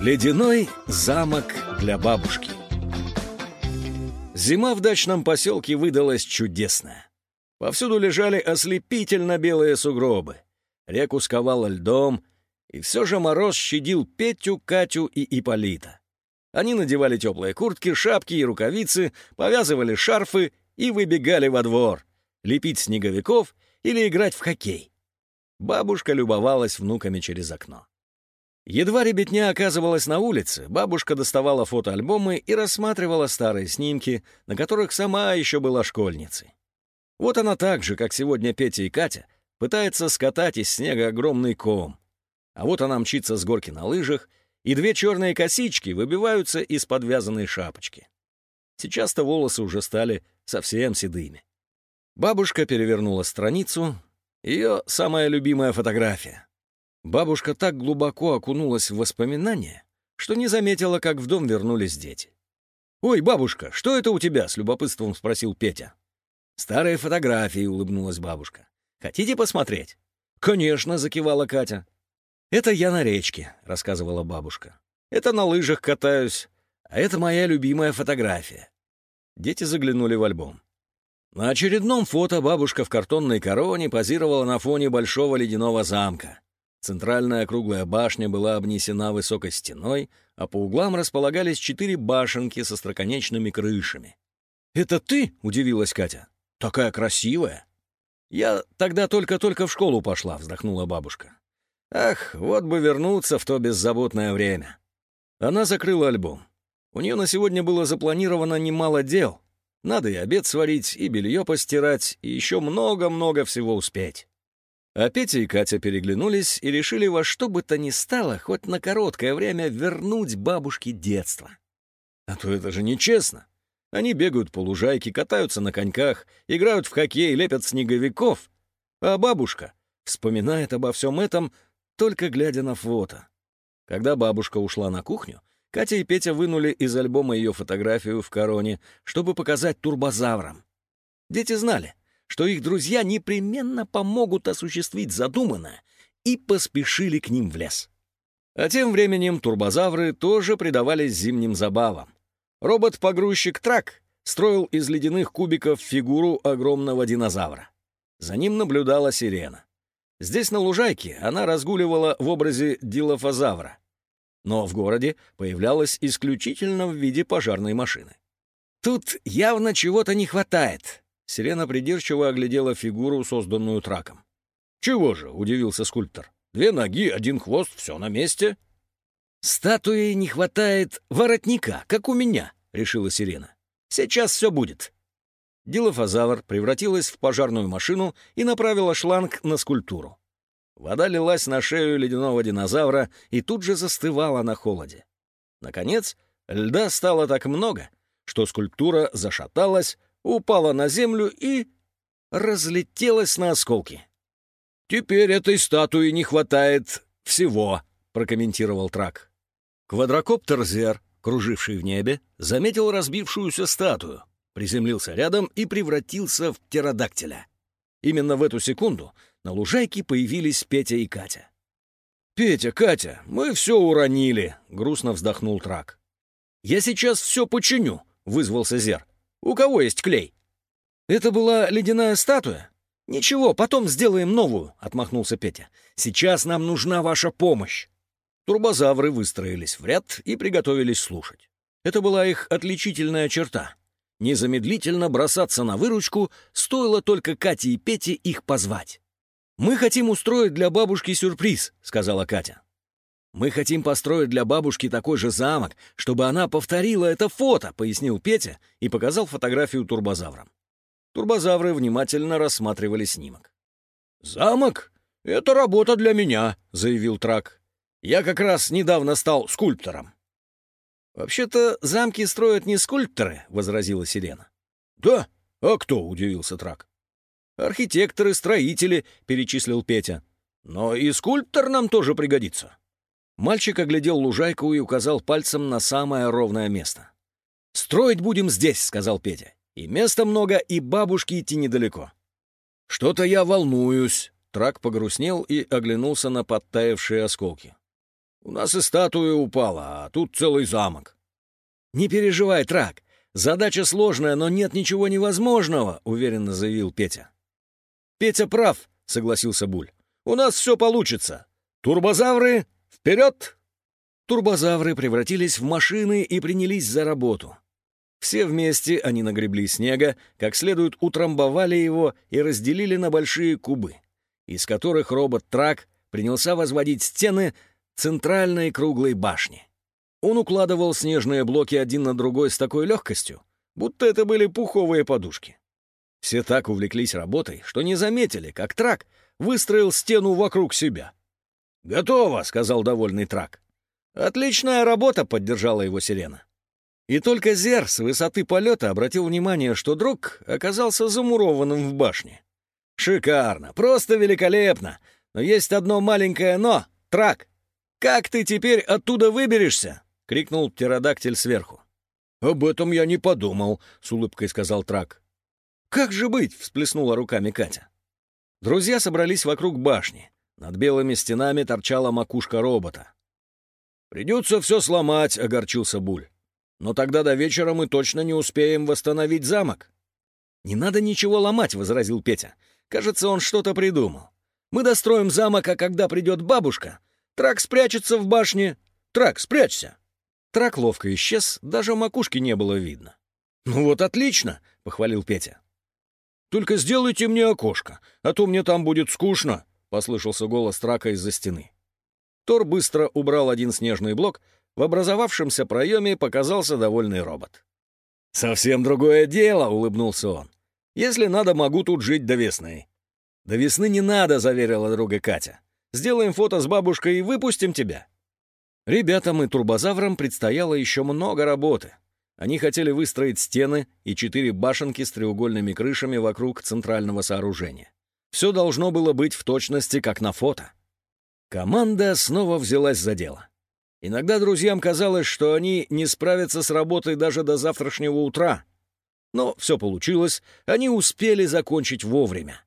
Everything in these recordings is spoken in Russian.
Ледяной замок для бабушки. Зима в дачном поселке выдалась чудесная. Повсюду лежали ослепительно белые сугробы. Реку сковало льдом, и все же мороз щадил Петю, Катю и Иполита. Они надевали теплые куртки, шапки и рукавицы, повязывали шарфы и выбегали во двор, лепить снеговиков или играть в хоккей. Бабушка любовалась внуками через окно. Едва ребятня оказывалась на улице, бабушка доставала фотоальбомы и рассматривала старые снимки, на которых сама еще была школьницей. Вот она так же, как сегодня Петя и Катя, пытается скатать из снега огромный ком. А вот она мчится с горки на лыжах, и две черные косички выбиваются из подвязанной шапочки. Сейчас-то волосы уже стали совсем седыми. Бабушка перевернула страницу. Ее самая любимая фотография. Бабушка так глубоко окунулась в воспоминания, что не заметила, как в дом вернулись дети. «Ой, бабушка, что это у тебя?» — с любопытством спросил Петя. «Старые фотографии», — улыбнулась бабушка. «Хотите посмотреть?» «Конечно», — закивала Катя. «Это я на речке», — рассказывала бабушка. «Это на лыжах катаюсь, а это моя любимая фотография». Дети заглянули в альбом. На очередном фото бабушка в картонной короне позировала на фоне большого ледяного замка. Центральная круглая башня была обнесена высокой стеной, а по углам располагались четыре башенки со строконечными крышами. «Это ты?» — удивилась Катя. «Такая красивая!» «Я тогда только-только в школу пошла», — вздохнула бабушка. «Ах, вот бы вернуться в то беззаботное время». Она закрыла альбом. У нее на сегодня было запланировано немало дел. Надо и обед сварить, и белье постирать, и еще много-много всего успеть. А Петя и Катя переглянулись и решили во что бы то ни стало хоть на короткое время вернуть бабушке детство. А то это же нечестно. Они бегают по лужайке, катаются на коньках, играют в хоккей, лепят снеговиков. А бабушка вспоминает обо всем этом, только глядя на фото. Когда бабушка ушла на кухню, Катя и Петя вынули из альбома ее фотографию в короне, чтобы показать турбозаврам. Дети знали — что их друзья непременно помогут осуществить задуманное, и поспешили к ним в лес. А тем временем турбозавры тоже предавались зимним забавам. Робот-погрузчик Трак строил из ледяных кубиков фигуру огромного динозавра. За ним наблюдала сирена. Здесь, на лужайке, она разгуливала в образе дилофазавра. Но в городе появлялась исключительно в виде пожарной машины. Тут явно чего-то не хватает, Селена придирчиво оглядела фигуру, созданную траком. «Чего же?» — удивился скульптор. «Две ноги, один хвост, все на месте». «Статуи не хватает воротника, как у меня», — решила Сирена. «Сейчас все будет». Дилофазавр превратилась в пожарную машину и направила шланг на скульптуру. Вода лилась на шею ледяного динозавра и тут же застывала на холоде. Наконец, льда стало так много, что скульптура зашаталась, упала на землю и разлетелась на осколки. «Теперь этой статуи не хватает всего», — прокомментировал Трак. Квадрокоптер Зер, круживший в небе, заметил разбившуюся статую, приземлился рядом и превратился в птеродактиля. Именно в эту секунду на лужайке появились Петя и Катя. «Петя, Катя, мы все уронили», — грустно вздохнул Трак. «Я сейчас все починю», — вызвался Зер. У кого есть клей?» «Это была ледяная статуя?» «Ничего, потом сделаем новую», — отмахнулся Петя. «Сейчас нам нужна ваша помощь». Турбозавры выстроились в ряд и приготовились слушать. Это была их отличительная черта. Незамедлительно бросаться на выручку стоило только Кате и Пете их позвать. «Мы хотим устроить для бабушки сюрприз», — сказала Катя. «Мы хотим построить для бабушки такой же замок, чтобы она повторила это фото», — пояснил Петя и показал фотографию турбозаврам. Турбозавры внимательно рассматривали снимок. «Замок? Это работа для меня», — заявил Трак. «Я как раз недавно стал скульптором». «Вообще-то замки строят не скульпторы», — возразила Сирена. «Да? А кто?» — удивился Трак. «Архитекторы, строители», — перечислил Петя. «Но и скульптор нам тоже пригодится». Мальчик оглядел лужайку и указал пальцем на самое ровное место. «Строить будем здесь», — сказал Петя. «И места много, и бабушке идти недалеко». «Что-то я волнуюсь», — Трак погрустнел и оглянулся на подтаявшие осколки. У нас и статуя упала, а тут целый замок». «Не переживай, Трак. Задача сложная, но нет ничего невозможного», — уверенно заявил Петя. «Петя прав», — согласился Буль. «У нас все получится. Турбозавры, вперед!» Турбозавры превратились в машины и принялись за работу. Все вместе они нагребли снега, как следует утрамбовали его и разделили на большие кубы, из которых робот-трак принялся возводить стены центральной круглой башни. Он укладывал снежные блоки один на другой с такой легкостью, будто это были пуховые подушки. Все так увлеклись работой, что не заметили, как трак выстроил стену вокруг себя. «Готово», — сказал довольный трак. «Отличная работа», — поддержала его сирена. И только Зер с высоты полета обратил внимание, что друг оказался замурованным в башне. «Шикарно! Просто великолепно! Но есть одно маленькое «но». Трак! Как ты теперь оттуда выберешься?» — крикнул птеродактиль сверху. «Об этом я не подумал», — с улыбкой сказал Трак. «Как же быть?» — всплеснула руками Катя. Друзья собрались вокруг башни. Над белыми стенами торчала макушка робота. «Придется все сломать», — огорчился Буль. «Но тогда до вечера мы точно не успеем восстановить замок». «Не надо ничего ломать», — возразил Петя. «Кажется, он что-то придумал. Мы достроим замок, а когда придет бабушка, Трак спрячется в башне. Трак, спрячься!» Трак ловко исчез, даже макушки не было видно. «Ну вот отлично!» — похвалил Петя. «Только сделайте мне окошко, а то мне там будет скучно», — послышался голос Трака из-за стены. Тор быстро убрал один снежный блок, в образовавшемся проеме показался довольный робот. «Совсем другое дело», — улыбнулся он. «Если надо, могу тут жить до весны». «До весны не надо», — заверила друга Катя. «Сделаем фото с бабушкой и выпустим тебя». Ребятам и турбозаврам предстояло еще много работы. Они хотели выстроить стены и четыре башенки с треугольными крышами вокруг центрального сооружения. Все должно было быть в точности, как на фото. Команда снова взялась за дело. Иногда друзьям казалось, что они не справятся с работой даже до завтрашнего утра. Но все получилось, они успели закончить вовремя.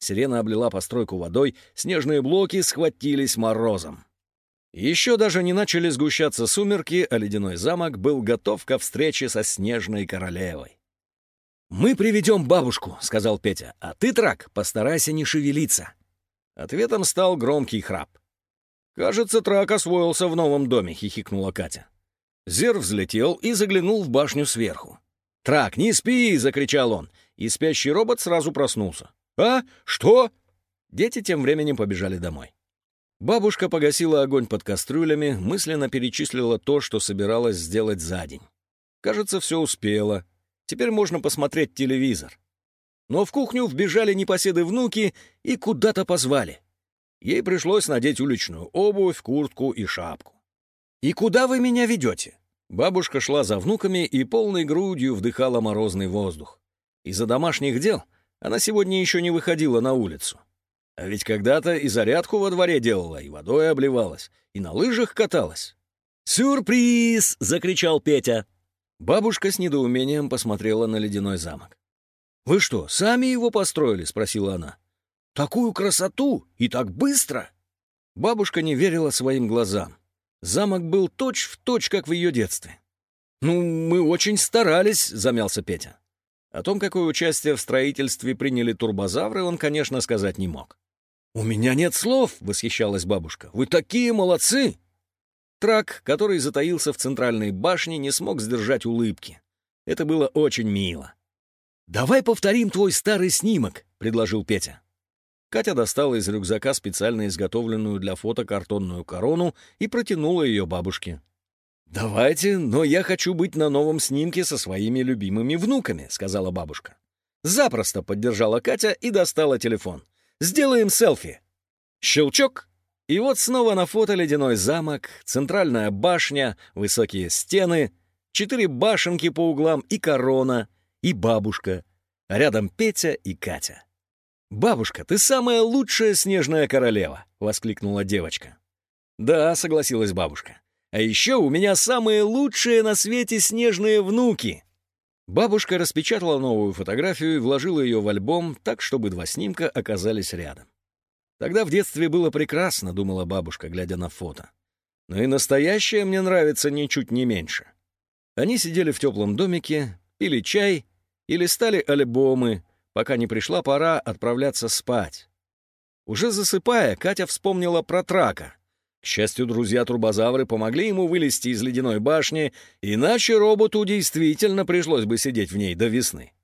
Сирена облила постройку водой, снежные блоки схватились морозом. Еще даже не начали сгущаться сумерки, а ледяной замок был готов ко встрече со снежной королевой. «Мы приведем бабушку», — сказал Петя, — «а ты, Трак, постарайся не шевелиться». Ответом стал громкий храп. «Кажется, Трак освоился в новом доме», — хихикнула Катя. Зер взлетел и заглянул в башню сверху. «Трак, не спи!» — закричал он, и спящий робот сразу проснулся. «А? Что?» Дети тем временем побежали домой. Бабушка погасила огонь под кастрюлями, мысленно перечислила то, что собиралась сделать за день. Кажется, все успела. Теперь можно посмотреть телевизор. Но в кухню вбежали непоседы внуки и куда-то позвали. Ей пришлось надеть уличную обувь, куртку и шапку. «И куда вы меня ведете?» Бабушка шла за внуками и полной грудью вдыхала морозный воздух. Из-за домашних дел она сегодня еще не выходила на улицу. А ведь когда-то и зарядку во дворе делала, и водой обливалась, и на лыжах каталась. «Сюрприз!» — закричал Петя. Бабушка с недоумением посмотрела на ледяной замок. «Вы что, сами его построили?» — спросила она. «Такую красоту и так быстро!» Бабушка не верила своим глазам. Замок был точь-в-точь, точь, как в ее детстве. «Ну, мы очень старались», — замялся Петя. О том, какое участие в строительстве приняли турбозавры, он, конечно, сказать не мог. «У меня нет слов!» — восхищалась бабушка. «Вы такие молодцы!» Трак, который затаился в центральной башне, не смог сдержать улыбки. Это было очень мило. «Давай повторим твой старый снимок», — предложил Петя. Катя достала из рюкзака специально изготовленную для фото картонную корону и протянула ее бабушке. «Давайте, но я хочу быть на новом снимке со своими любимыми внуками», — сказала бабушка. Запросто поддержала Катя и достала телефон. Сделаем селфи!» Щелчок, и вот снова на фото ледяной замок, центральная башня, высокие стены, четыре башенки по углам и корона, и бабушка, а рядом Петя и Катя. «Бабушка, ты самая лучшая снежная королева!» — воскликнула девочка. «Да», — согласилась бабушка. «А еще у меня самые лучшие на свете снежные внуки!» Бабушка распечатала новую фотографию и вложила ее в альбом так, чтобы два снимка оказались рядом. Тогда в детстве было прекрасно, думала бабушка, глядя на фото. но и настоящее мне нравится ничуть не меньше. Они сидели в теплом домике, пили чай и листали альбомы, пока не пришла пора отправляться спать. Уже засыпая, Катя вспомнила про трака. К счастью, друзья-турбозавры помогли ему вылезти из ледяной башни, иначе роботу действительно пришлось бы сидеть в ней до весны.